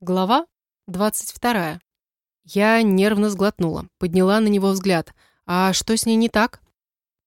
Глава 22. Я нервно сглотнула, подняла на него взгляд. А что с ней не так?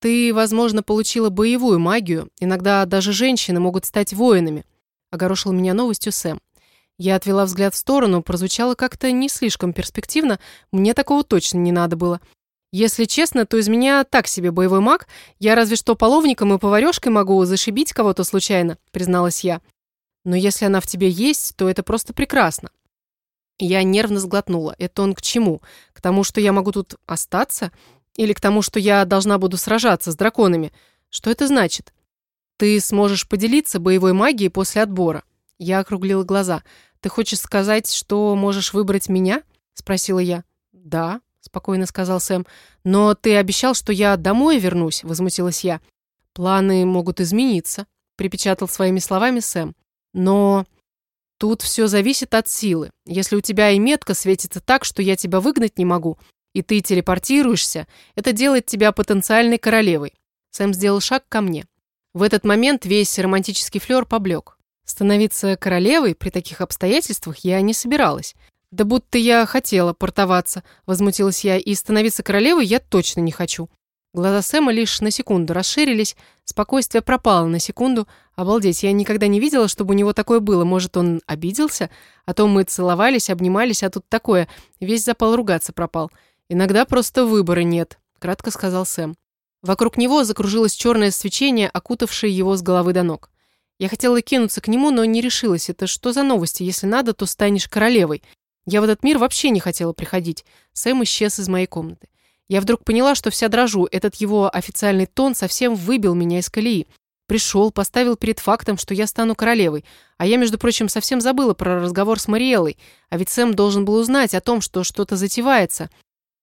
Ты, возможно, получила боевую магию. Иногда даже женщины могут стать воинами. Огорошил меня новостью Сэм. Я отвела взгляд в сторону, прозвучало как-то не слишком перспективно. Мне такого точно не надо было. Если честно, то из меня так себе боевой маг. Я разве что половником и поварешкой могу зашибить кого-то случайно, призналась я. Но если она в тебе есть, то это просто прекрасно. Я нервно сглотнула. Это он к чему? К тому, что я могу тут остаться? Или к тому, что я должна буду сражаться с драконами? Что это значит? Ты сможешь поделиться боевой магией после отбора. Я округлила глаза. Ты хочешь сказать, что можешь выбрать меня? Спросила я. Да, спокойно сказал Сэм. Но ты обещал, что я домой вернусь, возмутилась я. Планы могут измениться, припечатал своими словами Сэм. Но тут все зависит от силы. Если у тебя и метка светится так, что я тебя выгнать не могу, и ты телепортируешься, это делает тебя потенциальной королевой. Сэм сделал шаг ко мне. В этот момент весь романтический флёр поблек. Становиться королевой при таких обстоятельствах я не собиралась. Да будто я хотела портоваться, возмутилась я, и становиться королевой я точно не хочу. Глаза Сэма лишь на секунду расширились, спокойствие пропало на секунду. Обалдеть, я никогда не видела, чтобы у него такое было. Может, он обиделся? А то мы целовались, обнимались, а тут такое. Весь запал ругаться пропал. Иногда просто выбора нет, кратко сказал Сэм. Вокруг него закружилось черное свечение, окутавшее его с головы до ног. Я хотела кинуться к нему, но не решилась. Это что за новости? Если надо, то станешь королевой. Я в этот мир вообще не хотела приходить. Сэм исчез из моей комнаты. Я вдруг поняла, что вся дрожу. Этот его официальный тон совсем выбил меня из колеи. Пришел, поставил перед фактом, что я стану королевой. А я, между прочим, совсем забыла про разговор с Мариэллой. А ведь Сэм должен был узнать о том, что что-то затевается.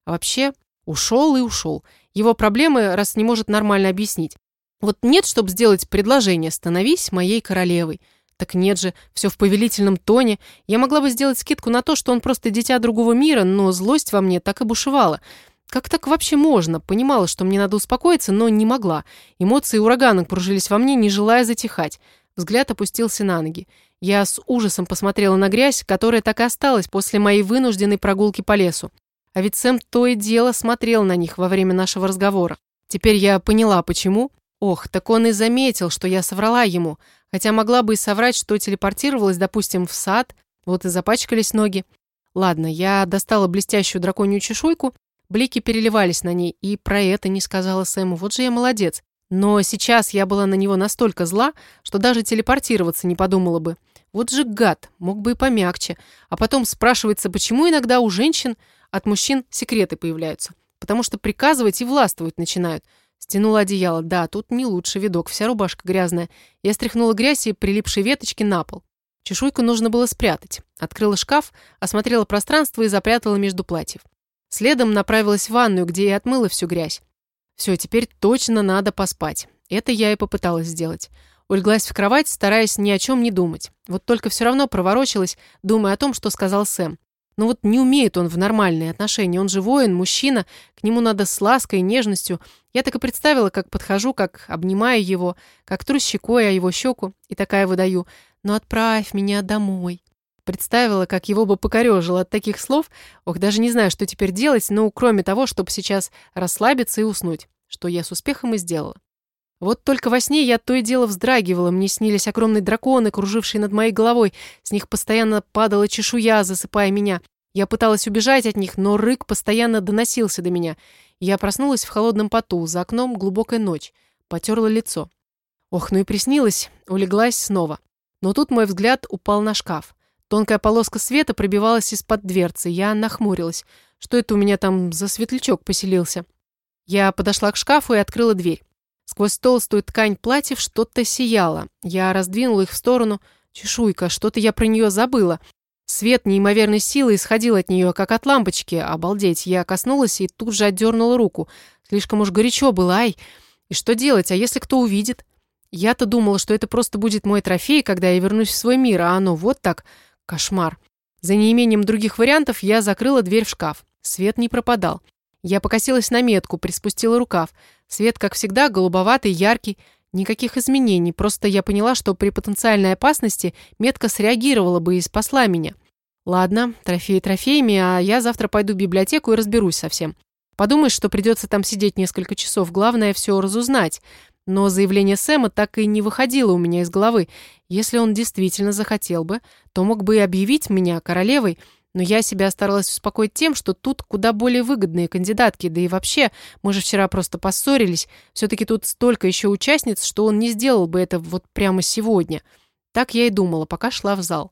А вообще, ушел и ушел. Его проблемы, раз не может нормально объяснить. Вот нет, чтобы сделать предложение «становись моей королевой». Так нет же, все в повелительном тоне. Я могла бы сделать скидку на то, что он просто дитя другого мира, но злость во мне так и бушевала. Как так вообще можно? Понимала, что мне надо успокоиться, но не могла. Эмоции ураганом кружились во мне, не желая затихать. Взгляд опустился на ноги. Я с ужасом посмотрела на грязь, которая так и осталась после моей вынужденной прогулки по лесу. А ведь Сэм то и дело смотрел на них во время нашего разговора. Теперь я поняла, почему. Ох, так он и заметил, что я соврала ему. Хотя могла бы и соврать, что телепортировалась, допустим, в сад. Вот и запачкались ноги. Ладно, я достала блестящую драконью чешуйку Блики переливались на ней, и про это не сказала Сэму. Вот же я молодец. Но сейчас я была на него настолько зла, что даже телепортироваться не подумала бы. Вот же гад, мог бы и помягче. А потом спрашивается, почему иногда у женщин от мужчин секреты появляются. Потому что приказывать и властвовать начинают. Стянула одеяло. Да, тут не лучший видок, вся рубашка грязная. Я стряхнула грязь и прилипшие веточки на пол. Чешуйку нужно было спрятать. Открыла шкаф, осмотрела пространство и запрятала между платьев. Следом направилась в ванную, где и отмыла всю грязь. Все, теперь точно надо поспать. Это я и попыталась сделать. Улеглась в кровать, стараясь ни о чем не думать. Вот только все равно проворочилась, думая о том, что сказал Сэм. Но вот не умеет он в нормальные отношения. Он же воин, мужчина, к нему надо с лаской и нежностью. Я так и представила, как подхожу, как обнимаю его, как тру о его щеку и такая выдаю. «Ну отправь меня домой». Представила, как его бы покорежило от таких слов. Ох, даже не знаю, что теперь делать, но кроме того, чтобы сейчас расслабиться и уснуть, что я с успехом и сделала. Вот только во сне я то и дело вздрагивала, мне снились огромные драконы, кружившие над моей головой, с них постоянно падала чешуя, засыпая меня. Я пыталась убежать от них, но рык постоянно доносился до меня. Я проснулась в холодном поту, за окном глубокая ночь, потерла лицо. Ох, ну и приснилось, улеглась снова. Но тут мой взгляд упал на шкаф. Тонкая полоска света пробивалась из-под дверцы. Я нахмурилась. Что это у меня там за светлячок поселился? Я подошла к шкафу и открыла дверь. Сквозь толстую ткань платьев что-то сияло. Я раздвинула их в сторону. Чешуйка, что-то я про нее забыла. Свет неимоверной силы исходил от нее, как от лампочки. Обалдеть, я коснулась и тут же отдернула руку. Слишком уж горячо было, ай. И что делать, а если кто увидит? Я-то думала, что это просто будет мой трофей, когда я вернусь в свой мир, а оно вот так... Кошмар. За неимением других вариантов я закрыла дверь в шкаф. Свет не пропадал. Я покосилась на метку, приспустила рукав. Свет, как всегда, голубоватый, яркий. Никаких изменений, просто я поняла, что при потенциальной опасности метка среагировала бы и спасла меня. Ладно, трофеи трофеями, а я завтра пойду в библиотеку и разберусь со всем. Подумаешь, что придется там сидеть несколько часов, главное все разузнать. Но заявление Сэма так и не выходило у меня из головы. Если он действительно захотел бы, то мог бы и объявить меня королевой, но я себя старалась успокоить тем, что тут куда более выгодные кандидатки, да и вообще, мы же вчера просто поссорились. Все-таки тут столько еще участниц, что он не сделал бы это вот прямо сегодня. Так я и думала, пока шла в зал.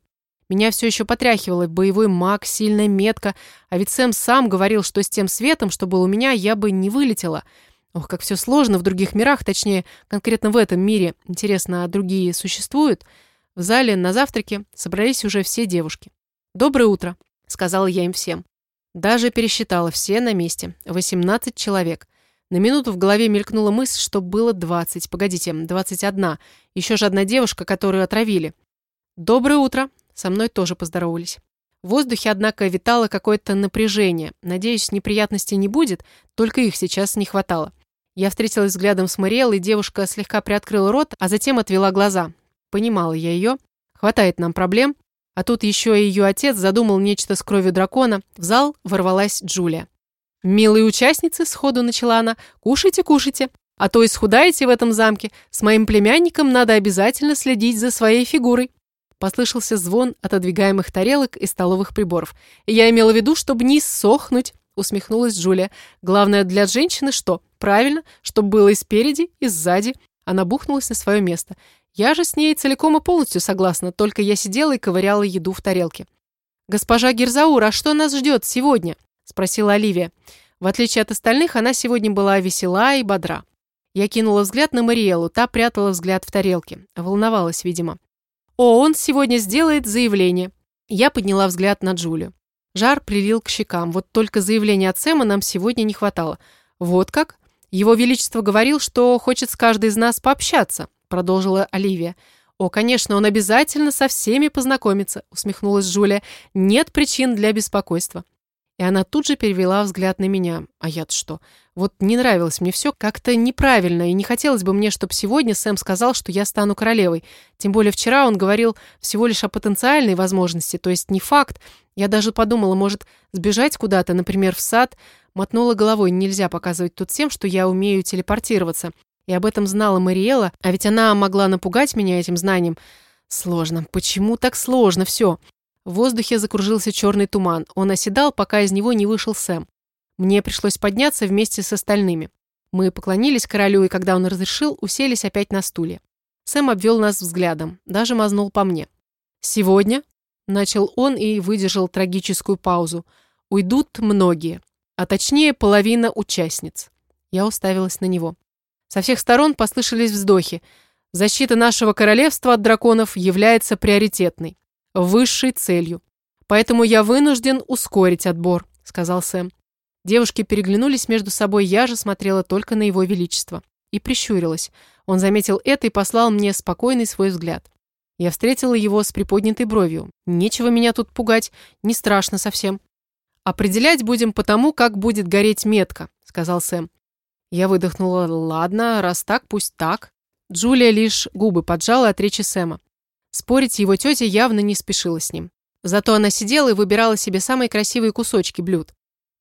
Меня все еще потряхивало, боевой маг, сильная метка, а ведь Сэм сам говорил, что с тем светом, что был у меня, я бы не вылетела. Ох, как все сложно в других мирах, точнее, конкретно в этом мире. Интересно, а другие существуют? В зале на завтраке собрались уже все девушки. «Доброе утро», — сказала я им всем. Даже пересчитала все на месте. 18 человек. На минуту в голове мелькнула мысль, что было 20. Погодите, 21. Еще же одна девушка, которую отравили. «Доброе утро», — со мной тоже поздоровались. В воздухе, однако, витало какое-то напряжение. Надеюсь, неприятностей не будет, только их сейчас не хватало. Я встретилась взглядом с Мариэллой, девушка слегка приоткрыла рот, а затем отвела глаза. Понимала я ее. Хватает нам проблем. А тут еще и ее отец задумал нечто с кровью дракона. В зал ворвалась Джулия. «Милые участницы», — сходу начала она, — «кушайте, кушайте. А то исхудаете в этом замке. С моим племянником надо обязательно следить за своей фигурой». Послышался звон отодвигаемых тарелок и столовых приборов. «Я имела в виду, чтобы не сохнуть», — усмехнулась Джулия. «Главное для женщины что? Правильно, чтобы было и спереди, и сзади. Она бухнулась на свое место. Я же с ней целиком и полностью согласна, только я сидела и ковыряла еду в тарелке. «Госпожа Герзаур, а что нас ждет сегодня?» – спросила Оливия. В отличие от остальных, она сегодня была весела и бодра. Я кинула взгляд на Мариэлу, та прятала взгляд в тарелке. Волновалась, видимо. «О, он сегодня сделает заявление». Я подняла взгляд на Джулию. Жар прилил к щекам, вот только заявления от Сэма нам сегодня не хватало. «Вот как?» «Его Величество говорил, что хочет с каждой из нас пообщаться», продолжила Оливия. «О, конечно, он обязательно со всеми познакомится», усмехнулась Джулия. «Нет причин для беспокойства». И она тут же перевела взгляд на меня. А я-то что? Вот не нравилось мне все как-то неправильно, и не хотелось бы мне, чтобы сегодня Сэм сказал, что я стану королевой. Тем более вчера он говорил всего лишь о потенциальной возможности, то есть не факт. Я даже подумала, может, сбежать куда-то, например, в сад, Мотнула головой, нельзя показывать тут всем, что я умею телепортироваться. И об этом знала Мариэла, а ведь она могла напугать меня этим знанием. Сложно. Почему так сложно все? В воздухе закружился черный туман. Он оседал, пока из него не вышел Сэм. Мне пришлось подняться вместе с остальными. Мы поклонились королю, и когда он разрешил, уселись опять на стуле. Сэм обвел нас взглядом, даже мазнул по мне. «Сегодня», — начал он и выдержал трагическую паузу, — «уйдут многие а точнее половина участниц. Я уставилась на него. Со всех сторон послышались вздохи. Защита нашего королевства от драконов является приоритетной, высшей целью. Поэтому я вынужден ускорить отбор, сказал Сэм. Девушки переглянулись между собой, я же смотрела только на его величество. И прищурилась. Он заметил это и послал мне спокойный свой взгляд. Я встретила его с приподнятой бровью. Нечего меня тут пугать, не страшно совсем. «Определять будем по тому, как будет гореть метка», — сказал Сэм. Я выдохнула. «Ладно, раз так, пусть так». Джулия лишь губы поджала от речи Сэма. Спорить его тетя явно не спешила с ним. Зато она сидела и выбирала себе самые красивые кусочки блюд.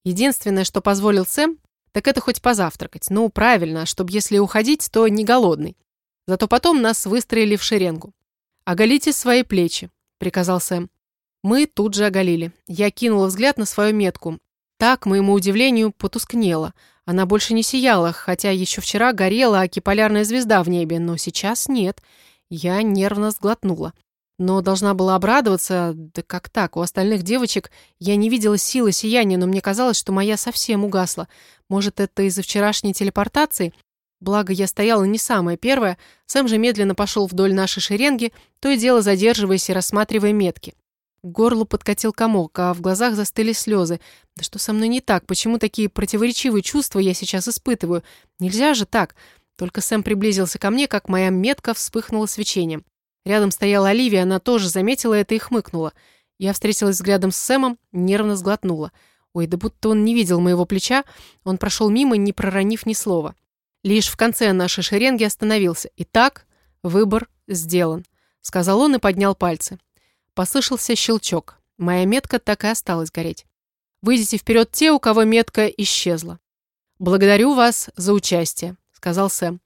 Единственное, что позволил Сэм, так это хоть позавтракать. Ну, правильно, чтобы если уходить, то не голодный. Зато потом нас выстроили в шеренгу. «Оголите свои плечи», — приказал Сэм. Мы тут же оголили. Я кинула взгляд на свою метку. Так, к моему удивлению, потускнела. Она больше не сияла, хотя еще вчера горела акиполярная звезда в небе, но сейчас нет. Я нервно сглотнула. Но должна была обрадоваться, да как так, у остальных девочек я не видела силы сияния, но мне казалось, что моя совсем угасла. Может, это из-за вчерашней телепортации? Благо, я стояла не самая первая, Сэм же медленно пошел вдоль нашей шеренги, то и дело задерживаясь и рассматривая метки. К горлу подкатил комок, а в глазах застыли слезы. Да что со мной не так? Почему такие противоречивые чувства я сейчас испытываю? Нельзя же так. Только Сэм приблизился ко мне, как моя метка вспыхнула свечением. Рядом стояла Оливия, она тоже заметила это и хмыкнула. Я встретилась взглядом с Сэмом, нервно сглотнула. Ой, да будто он не видел моего плеча, он прошел мимо, не проронив ни слова. Лишь в конце нашей шеренги остановился. «Итак, выбор сделан», — сказал он и поднял пальцы. Послышался щелчок. Моя метка так и осталась гореть. Выйдите вперед те, у кого метка исчезла. «Благодарю вас за участие», — сказал Сэм.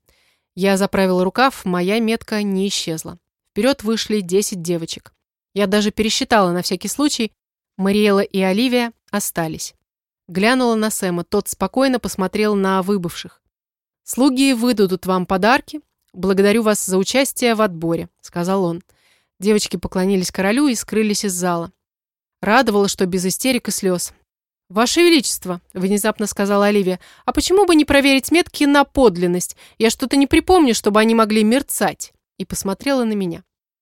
Я заправила рукав, моя метка не исчезла. Вперед вышли 10 девочек. Я даже пересчитала на всякий случай. Мариэла и Оливия остались. Глянула на Сэма, тот спокойно посмотрел на выбывших. «Слуги выдадут вам подарки. Благодарю вас за участие в отборе», — сказал он. Девочки поклонились королю и скрылись из зала. Радовало, что без истерик и слез. «Ваше Величество», — внезапно сказала Оливия, «а почему бы не проверить метки на подлинность? Я что-то не припомню, чтобы они могли мерцать». И посмотрела на меня.